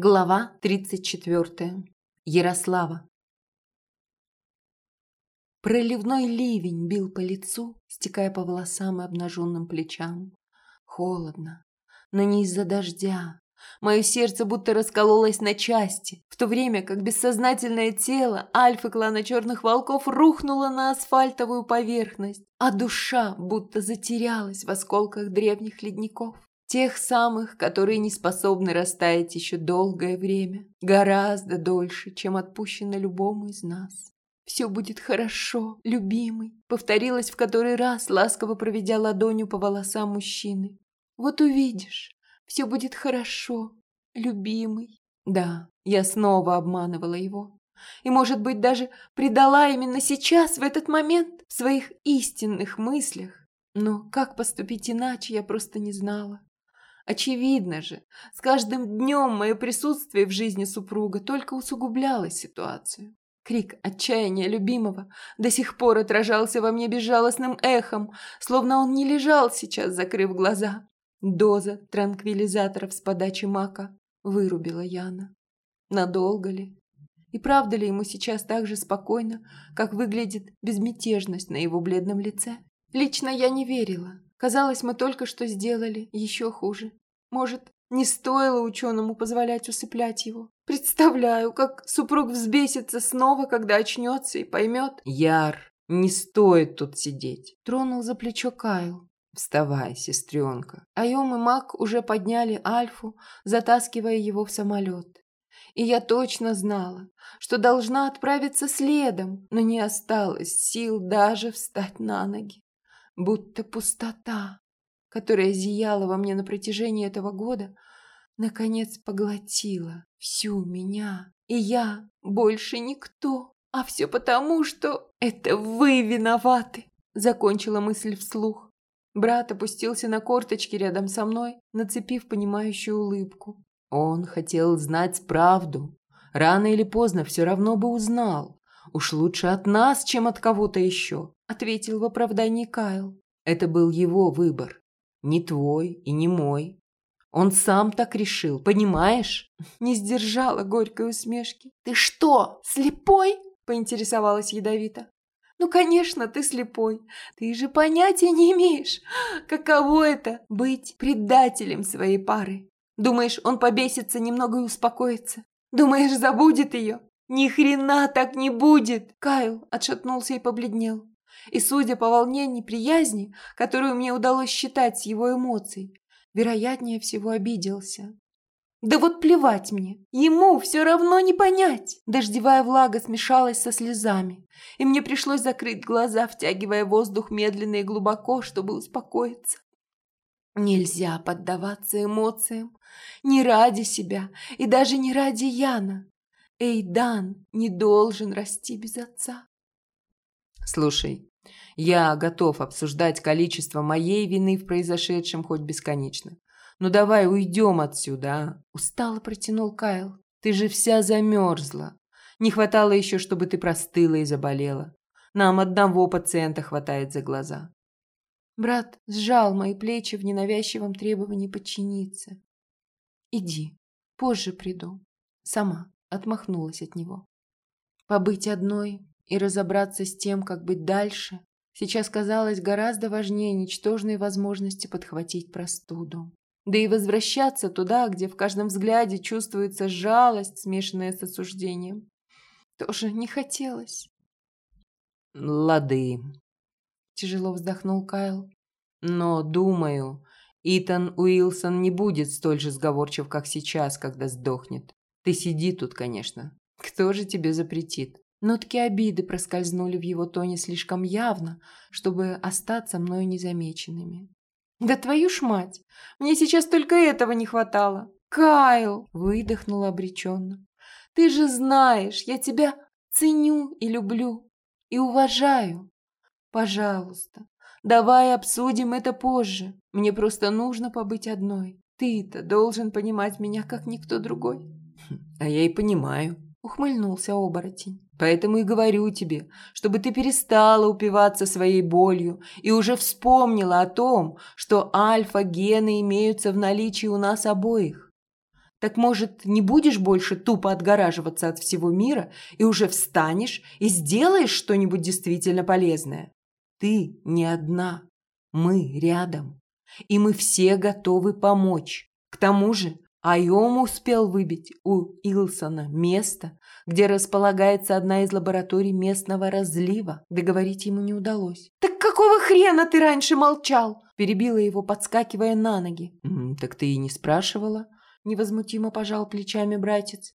Глава 34. Ярослава. Проливной ливень бил по лицу, стекая по волосам и обнаженным плечам. Холодно, но не из-за дождя. Мое сердце будто раскололось на части, в то время как бессознательное тело альфы клана черных волков рухнуло на асфальтовую поверхность, а душа будто затерялась в осколках древних ледников. Тех самых, которые не способны растаять еще долгое время, гораздо дольше, чем отпущено любому из нас. «Все будет хорошо, любимый», — повторилась в который раз, ласково проведя ладонью по волосам мужчины. «Вот увидишь, все будет хорошо, любимый». Да, я снова обманывала его. И, может быть, даже предала именно сейчас, в этот момент, в своих истинных мыслях. Но как поступить иначе, я просто не знала. Очевидно же, с каждым днем мое присутствие в жизни супруга только усугубляло ситуацию. Крик отчаяния любимого до сих пор отражался во мне безжалостным эхом, словно он не лежал сейчас, закрыв глаза. Доза транквилизаторов с подачи мака вырубила Яна. Надолго ли? И правда ли ему сейчас так же спокойно, как выглядит безмятежность на его бледном лице? Лично я не верила. Казалось, мы только что сделали еще хуже. Может, не стоило ученому позволять усыплять его. Представляю, как супруг взбесится снова, когда очнется и поймет. Яр, не стоит тут сидеть. Тронул за плечо Кайл. Вставай, сестренка. Айом и Мак уже подняли Альфу, затаскивая его в самолет. И я точно знала, что должна отправиться следом, но не осталось сил даже встать на ноги будто пустота, которая зияла во мне на протяжении этого года, наконец поглотила всю меня. И я больше никто, а все потому, что это вы виноваты, закончила мысль вслух. Брат опустился на корточки рядом со мной, нацепив понимающую улыбку. Он хотел знать правду. Рано или поздно все равно бы узнал. Уж лучше от нас, чем от кого-то еще ответил в оправдании Кайл. Это был его выбор, не твой и не мой. Он сам так решил, понимаешь? Не сдержала горькой усмешки. Ты что, слепой? поинтересовалась ядовито. Ну, конечно, ты слепой. Ты же понятия не имеешь, каково это быть предателем своей пары. Думаешь, он побесится немного и успокоится? Думаешь, забудет ее? Ни хрена так не будет. Кайл отшатнулся и побледнел и, судя по волне неприязни, которую мне удалось считать с его эмоций, вероятнее всего обиделся. Да вот плевать мне, ему все равно не понять. Дождевая влага смешалась со слезами, и мне пришлось закрыть глаза, втягивая воздух медленно и глубоко, чтобы успокоиться. Нельзя поддаваться эмоциям, не ради себя и даже не ради Яна. Эйдан не должен расти без отца. Слушай, я готов обсуждать количество моей вины в произошедшем хоть бесконечно. Ну давай уйдем отсюда, а? Устало протянул Кайл. Ты же вся замерзла. Не хватало еще, чтобы ты простыла и заболела. Нам одного пациента хватает за глаза. Брат сжал мои плечи в ненавязчивом требовании подчиниться. «Иди, позже приду». Сама отмахнулась от него. Побыть одной и разобраться с тем, как быть дальше, сейчас казалось гораздо важнее ничтожной возможности подхватить простуду. Да и возвращаться туда, где в каждом взгляде чувствуется жалость, смешанная с осуждением, тоже не хотелось. «Лады», — тяжело вздохнул Кайл. «Но, думаю, Итан Уилсон не будет столь же сговорчив, как сейчас, когда сдохнет. Ты сиди тут, конечно. Кто же тебе запретит?» Нотки обиды проскользнули в его тоне слишком явно, чтобы остаться мною незамеченными. «Да твою ж мать! Мне сейчас только этого не хватало!» «Кайл!» – выдохнула обреченно. «Ты же знаешь, я тебя ценю и люблю, и уважаю. Пожалуйста, давай обсудим это позже. Мне просто нужно побыть одной. Ты-то должен понимать меня, как никто другой». «А я и понимаю», – ухмыльнулся оборотень. Поэтому и говорю тебе, чтобы ты перестала упиваться своей болью и уже вспомнила о том, что альфа-гены имеются в наличии у нас обоих. Так может, не будешь больше тупо отгораживаться от всего мира и уже встанешь и сделаешь что-нибудь действительно полезное? Ты не одна. Мы рядом. И мы все готовы помочь. К тому же Айом успел выбить у Илсона место, где располагается одна из лабораторий местного разлива. Договорить ему не удалось. «Так какого хрена ты раньше молчал?» Перебила его, подскакивая на ноги. «Так ты и не спрашивала?» Невозмутимо пожал плечами братец.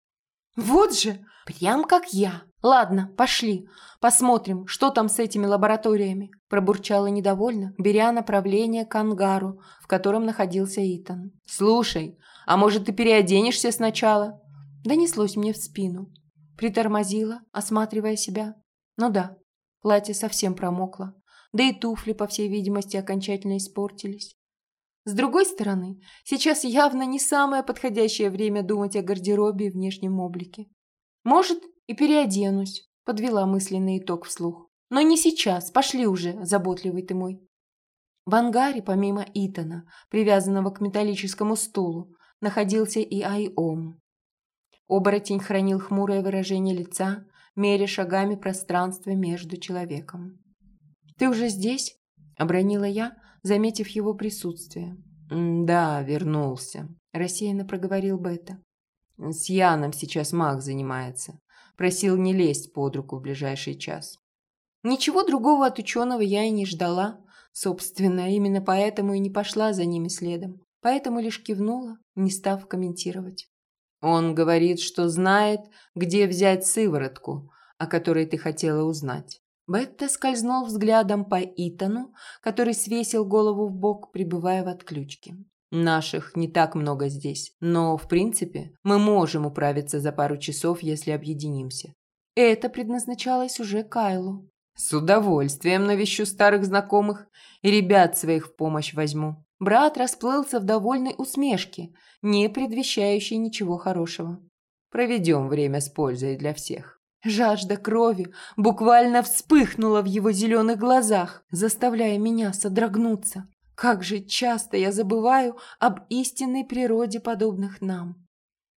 «Вот же! Прям как я! Ладно, пошли, посмотрим, что там с этими лабораториями!» Пробурчала недовольно, беря направление к ангару, в котором находился Итан. «Слушай, а может, ты переоденешься сначала?» Донеслось мне в спину. Притормозила, осматривая себя. Ну да, платье совсем промокло. Да и туфли, по всей видимости, окончательно испортились. С другой стороны, сейчас явно не самое подходящее время думать о гардеробе и внешнем облике. Может, и переоденусь, подвела мысленный итог вслух. Но не сейчас, пошли уже, заботливый ты мой. В ангаре, помимо Итана, привязанного к металлическому стулу, находился и Айом. Оборотень хранил хмурое выражение лица, меря шагами пространство между человеком. «Ты уже здесь?» – обронила я, заметив его присутствие. «Да, вернулся», – рассеянно проговорил Бета. «С Яном сейчас маг занимается. Просил не лезть под руку в ближайший час». Ничего другого от ученого я и не ждала. Собственно, именно поэтому и не пошла за ними следом поэтому лишь кивнула, не став комментировать. «Он говорит, что знает, где взять сыворотку, о которой ты хотела узнать». Бетта скользнул взглядом по Итану, который свесил голову в бок, пребывая в отключке. «Наших не так много здесь, но, в принципе, мы можем управиться за пару часов, если объединимся». Это предназначалось уже Кайлу. «С удовольствием навещу старых знакомых и ребят своих в помощь возьму. Брат расплылся в довольной усмешке, не предвещающей ничего хорошего. Проведем время с пользой для всех. Жажда крови буквально вспыхнула в его зеленых глазах, заставляя меня содрогнуться. Как же часто я забываю об истинной природе подобных нам.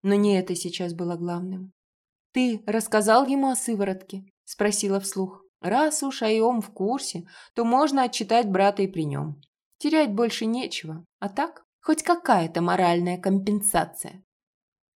Но не это сейчас было главным. «Ты рассказал ему о сыворотке?» – спросила вслух. «Раз уж Айом в курсе, то можно отчитать брата и при нем. Терять больше нечего, а так хоть какая-то моральная компенсация.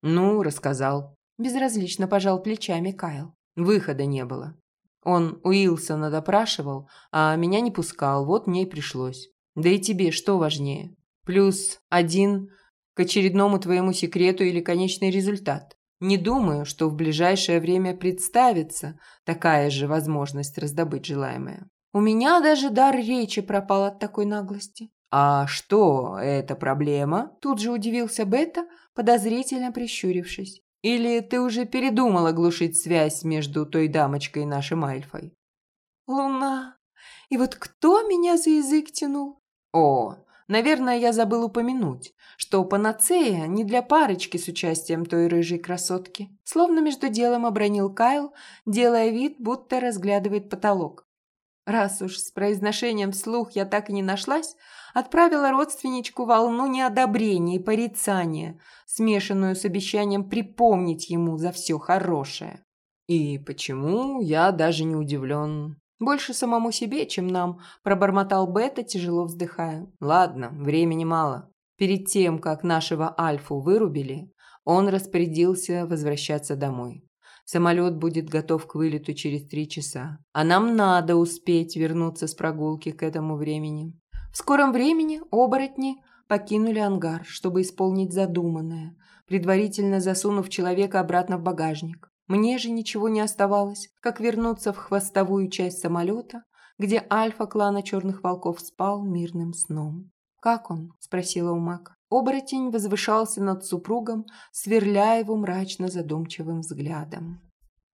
Ну, рассказал. Безразлично пожал плечами Кайл. Выхода не было. Он Уилсона допрашивал, а меня не пускал, вот мне и пришлось. Да и тебе что важнее? Плюс один к очередному твоему секрету или конечный результат? Не думаю, что в ближайшее время представится такая же возможность раздобыть желаемое. У меня даже дар речи пропал от такой наглости. «А что, это проблема?» Тут же удивился Бета, подозрительно прищурившись. «Или ты уже передумала глушить связь между той дамочкой и нашим Альфой?» «Луна! И вот кто меня за язык тянул?» «О, наверное, я забыл упомянуть, что панацея не для парочки с участием той рыжей красотки». Словно между делом обронил Кайл, делая вид, будто разглядывает потолок. Раз уж с произношением вслух я так и не нашлась, отправила родственничку волну неодобрения и порицания, смешанную с обещанием припомнить ему за все хорошее. «И почему я даже не удивлен?» «Больше самому себе, чем нам», – пробормотал Бета, тяжело вздыхая. «Ладно, времени мало. Перед тем, как нашего Альфу вырубили, он распорядился возвращаться домой. Самолет будет готов к вылету через три часа. А нам надо успеть вернуться с прогулки к этому времени. В скором времени оборотни покинули ангар, чтобы исполнить задуманное, предварительно засунув человека обратно в багажник. Мне же ничего не оставалось, как вернуться в хвостовую часть самолета, где альфа клана Черных Волков спал мирным сном. «Как он?» – спросила у Мака. Оборотень возвышался над супругом, сверляя его мрачно задумчивым взглядом.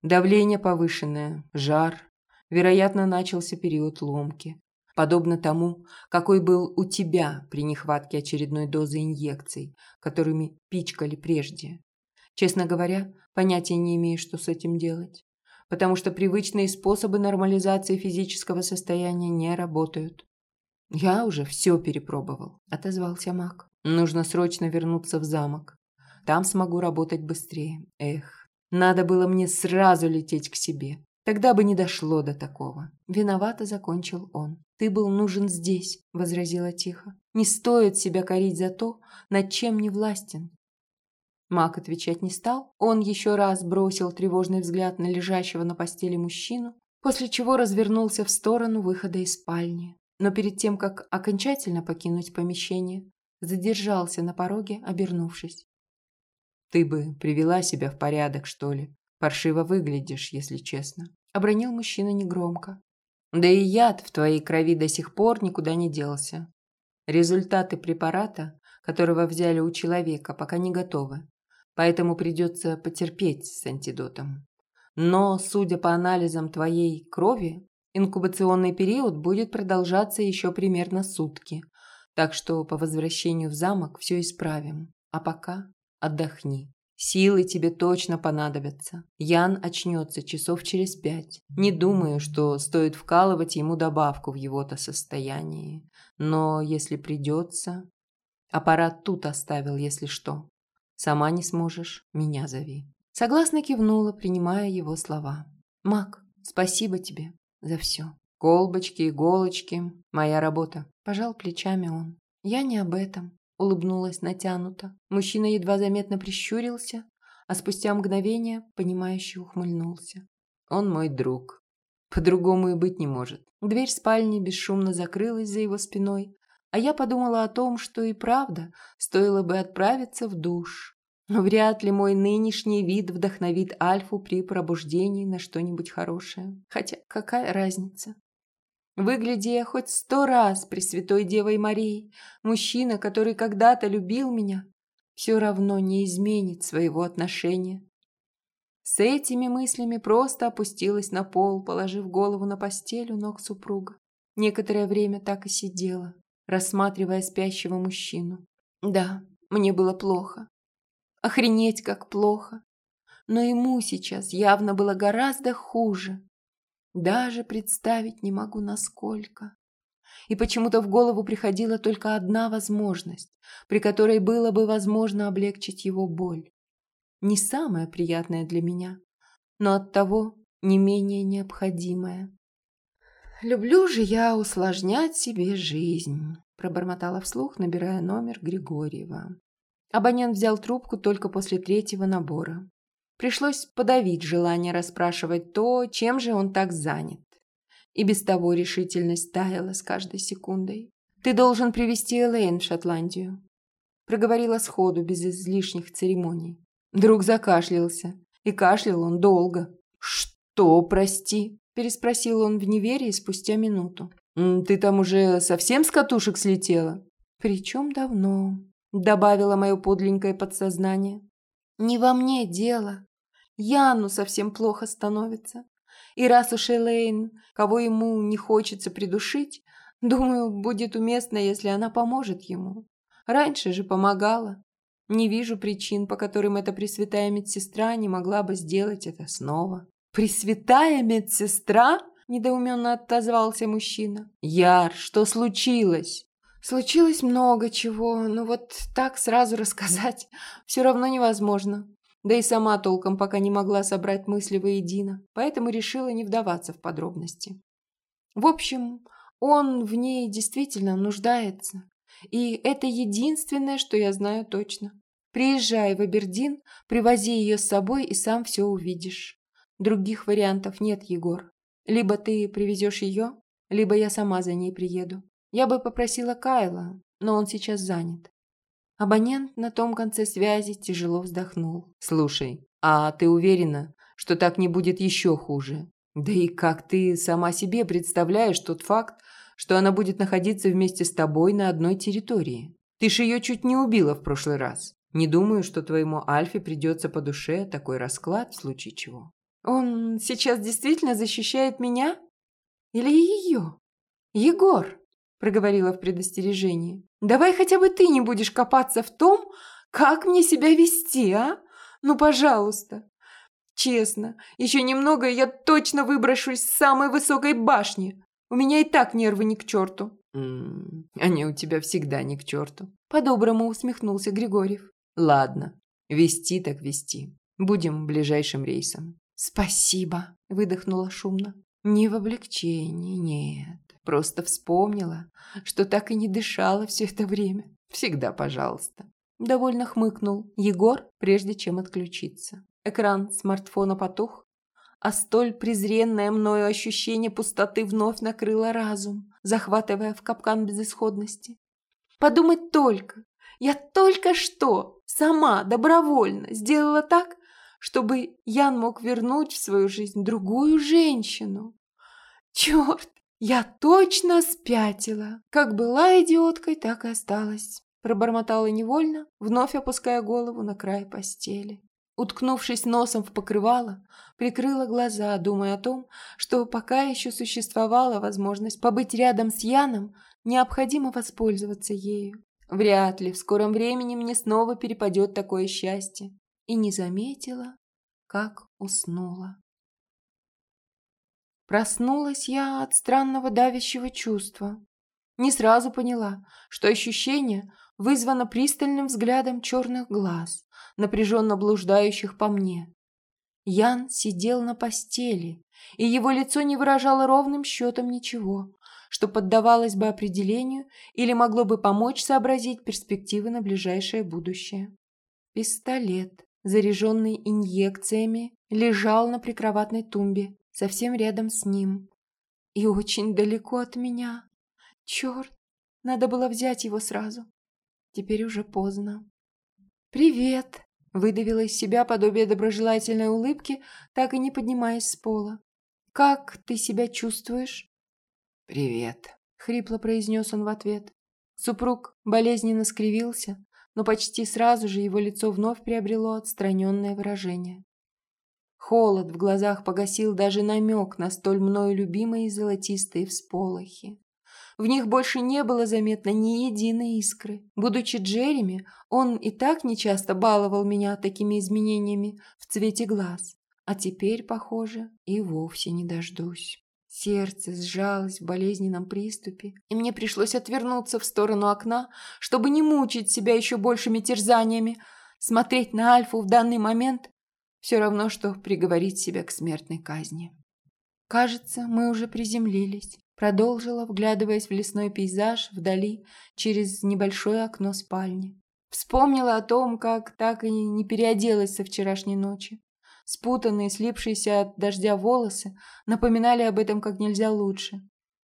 Давление повышенное, жар. Вероятно, начался период ломки. Подобно тому, какой был у тебя при нехватке очередной дозы инъекций, которыми пичкали прежде. Честно говоря, понятия не имею, что с этим делать. Потому что привычные способы нормализации физического состояния не работают. «Я уже все перепробовал», – отозвался маг. Нужно срочно вернуться в замок. Там смогу работать быстрее. Эх, надо было мне сразу лететь к себе. Тогда бы не дошло до такого. Виновато закончил он. «Ты был нужен здесь», — возразила тихо. «Не стоит себя корить за то, над чем не властен». Мак отвечать не стал. Он еще раз бросил тревожный взгляд на лежащего на постели мужчину, после чего развернулся в сторону выхода из спальни. Но перед тем, как окончательно покинуть помещение, задержался на пороге, обернувшись. «Ты бы привела себя в порядок, что ли?» Паршиво выглядишь, если честно. Обронил мужчина негромко. Да и яд в твоей крови до сих пор никуда не делся. Результаты препарата, которого взяли у человека, пока не готовы. Поэтому придется потерпеть с антидотом. Но, судя по анализам твоей крови, инкубационный период будет продолжаться еще примерно сутки. Так что по возвращению в замок все исправим. А пока отдохни. Силы тебе точно понадобятся. Ян очнется часов через пять. Не думаю, что стоит вкалывать ему добавку в его-то состоянии. Но если придется... Аппарат тут оставил, если что. Сама не сможешь, меня зови. Согласно кивнула, принимая его слова. Мак, спасибо тебе за все. Колбочки, иголочки, моя работа. Пожал плечами он. Я не об этом улыбнулась натянуто. Мужчина едва заметно прищурился, а спустя мгновение, понимающе ухмыльнулся. Он мой друг. По-другому и быть не может. Дверь спальни бесшумно закрылась за его спиной, а я подумала о том, что и правда стоило бы отправиться в душ. Вряд ли мой нынешний вид вдохновит Альфу при пробуждении на что-нибудь хорошее. Хотя какая разница? Выгляди я хоть сто раз Пресвятой Девой Марии, мужчина, который когда-то любил меня, все равно не изменит своего отношения. С этими мыслями просто опустилась на пол, положив голову на постель у ног супруга. Некоторое время так и сидела, рассматривая спящего мужчину. Да, мне было плохо. Охренеть, как плохо. Но ему сейчас явно было гораздо хуже. Даже представить не могу, насколько. И почему-то в голову приходила только одна возможность, при которой было бы возможно облегчить его боль. Не самая приятная для меня, но оттого не менее необходимая. «Люблю же я усложнять себе жизнь», – пробормотала вслух, набирая номер Григорьева. Абонент взял трубку только после третьего набора. Пришлось подавить желание расспрашивать то, чем же он так занят. И без того решительность таяла с каждой секундой. «Ты должен привести Элейн в Шотландию», – проговорила сходу, без излишних церемоний. Друг закашлялся, и кашлял он долго. «Что, прости?» – переспросил он в неверии спустя минуту. «Ты там уже совсем с катушек слетела?» «Причем давно», – добавило мое подленькое подсознание. «Не во мне дело. Яну совсем плохо становится. И раз уж Элейн, кого ему не хочется придушить, думаю, будет уместно, если она поможет ему. Раньше же помогала. Не вижу причин, по которым эта пресвятая медсестра не могла бы сделать это снова. «Пресвятая медсестра?» – недоуменно отозвался мужчина. «Яр, что случилось?» «Случилось много чего, но вот так сразу рассказать все равно невозможно. Да и сама толком пока не могла собрать мысли воедино, поэтому решила не вдаваться в подробности. В общем, он в ней действительно нуждается. И это единственное, что я знаю точно. Приезжай в Абердин, привози ее с собой и сам все увидишь. Других вариантов нет, Егор. Либо ты привезешь ее, либо я сама за ней приеду. Я бы попросила Кайла, но он сейчас занят. Абонент на том конце связи тяжело вздохнул. «Слушай, а ты уверена, что так не будет еще хуже? Да и как ты сама себе представляешь тот факт, что она будет находиться вместе с тобой на одной территории? Ты ж ее чуть не убила в прошлый раз. Не думаю, что твоему Альфе придется по душе такой расклад в случае чего». «Он сейчас действительно защищает меня? Или ее? Егор?» Проговорила в предостережении. «Давай хотя бы ты не будешь копаться в том, как мне себя вести, а? Ну, пожалуйста. Честно, еще немного, и я точно выброшусь с самой высокой башни. У меня и так нервы не к черту». «М -м, «Они у тебя всегда не к черту», – по-доброму усмехнулся Григорьев. «Ладно, Вести так вести. Будем ближайшим рейсом. Спасибо, выдохнула шумно. Не в облегчении, нет. Просто вспомнила, что так и не дышала все это время. Всегда пожалуйста. Довольно хмыкнул Егор, прежде чем отключиться. Экран смартфона потух, а столь презренное мною ощущение пустоты вновь накрыло разум, захватывая в капкан безысходности. Подумать только, я только что сама добровольно сделала так, чтобы Ян мог вернуть в свою жизнь другую женщину. Черт, я точно спятила. Как была идиоткой, так и осталась. Пробормотала невольно, вновь опуская голову на край постели. Уткнувшись носом в покрывало, прикрыла глаза, думая о том, что пока еще существовала возможность побыть рядом с Яном, необходимо воспользоваться ею. Вряд ли в скором времени мне снова перепадет такое счастье и не заметила, как уснула. Проснулась я от странного давящего чувства. Не сразу поняла, что ощущение вызвано пристальным взглядом черных глаз, напряженно блуждающих по мне. Ян сидел на постели, и его лицо не выражало ровным счетом ничего, что поддавалось бы определению или могло бы помочь сообразить перспективы на ближайшее будущее. Пистолет заряженный инъекциями, лежал на прикроватной тумбе, совсем рядом с ним. И очень далеко от меня. Черт, надо было взять его сразу. Теперь уже поздно. «Привет!» — выдавила из себя подобие доброжелательной улыбки, так и не поднимаясь с пола. «Как ты себя чувствуешь?» «Привет!» — хрипло произнес он в ответ. Супруг болезненно скривился, но почти сразу же его лицо вновь приобрело отстраненное выражение. Холод в глазах погасил даже намек на столь мною любимые золотистые всполохи. В них больше не было заметно ни единой искры. Будучи Джереми, он и так нечасто баловал меня такими изменениями в цвете глаз. А теперь, похоже, и вовсе не дождусь. Сердце сжалось в болезненном приступе, и мне пришлось отвернуться в сторону окна, чтобы не мучить себя еще большими терзаниями. Смотреть на Альфу в данный момент все равно, что приговорить себя к смертной казни. «Кажется, мы уже приземлились», — продолжила, вглядываясь в лесной пейзаж вдали через небольшое окно спальни. Вспомнила о том, как так и не переоделась со вчерашней ночи. Спутанные, слипшиеся от дождя волосы напоминали об этом как нельзя лучше.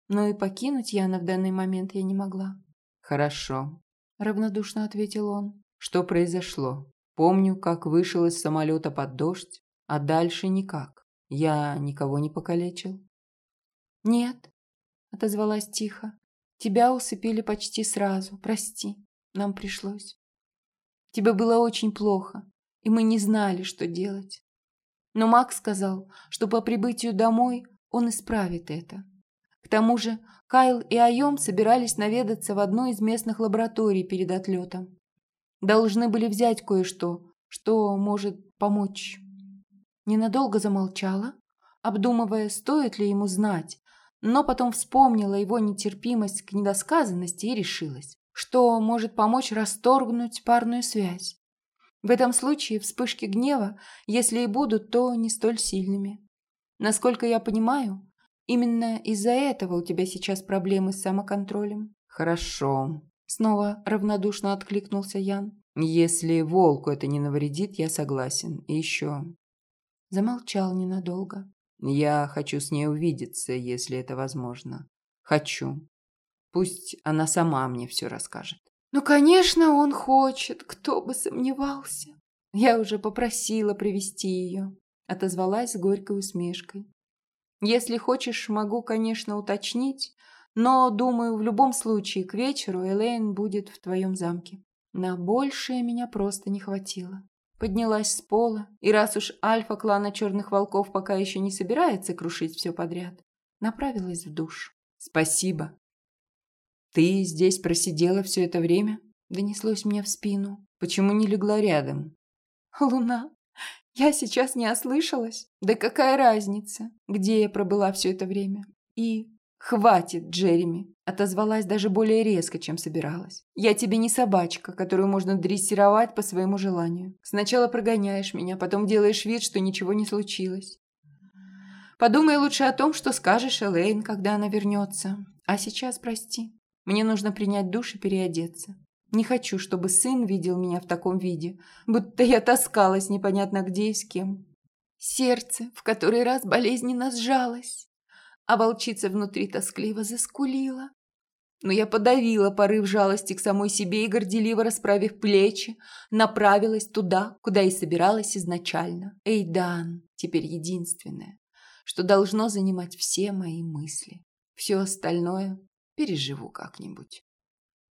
Но и покинуть Яна в данный момент я не могла. «Хорошо», — равнодушно ответил он. «Что произошло? Помню, как вышел из самолета под дождь, а дальше никак. Я никого не покалечил». «Нет», — отозвалась тихо. «Тебя усыпили почти сразу. Прости, нам пришлось. Тебе было очень плохо, и мы не знали, что делать. Но Макс сказал, что по прибытию домой он исправит это. К тому же Кайл и Айом собирались наведаться в одну из местных лабораторий перед отлетом. Должны были взять кое-что, что может помочь. Ненадолго замолчала, обдумывая, стоит ли ему знать, но потом вспомнила его нетерпимость к недосказанности и решилась, что может помочь расторгнуть парную связь. В этом случае вспышки гнева, если и будут, то не столь сильными. Насколько я понимаю, именно из-за этого у тебя сейчас проблемы с самоконтролем. Хорошо. Снова равнодушно откликнулся Ян. Если волку это не навредит, я согласен. И еще... Замолчал ненадолго. Я хочу с ней увидеться, если это возможно. Хочу. Пусть она сама мне все расскажет. Ну, конечно, он хочет, кто бы сомневался. Я уже попросила привести ее, отозвалась с горькой усмешкой. Если хочешь, могу, конечно, уточнить, но, думаю, в любом случае к вечеру Элейн будет в твоем замке. На большее меня просто не хватило. Поднялась с пола, и раз уж альфа клана черных волков пока еще не собирается крушить все подряд, направилась в душ. Спасибо, «Ты здесь просидела все это время?» Донеслось мне в спину. «Почему не легла рядом?» «Луна, я сейчас не ослышалась? Да какая разница, где я пробыла все это время? И «Хватит, Джереми!» – отозвалась даже более резко, чем собиралась. «Я тебе не собачка, которую можно дрессировать по своему желанию. Сначала прогоняешь меня, потом делаешь вид, что ничего не случилось. Подумай лучше о том, что скажешь Элейн, когда она вернется. А сейчас прости. Мне нужно принять душ и переодеться. Не хочу, чтобы сын видел меня в таком виде, будто я таскалась непонятно где и с кем. Сердце в который раз болезненно сжалось а волчица внутри тоскливо заскулила. Но я подавила порыв жалости к самой себе и, горделиво расправив плечи, направилась туда, куда и собиралась изначально. Эйдан, теперь единственное, что должно занимать все мои мысли. Все остальное переживу как-нибудь.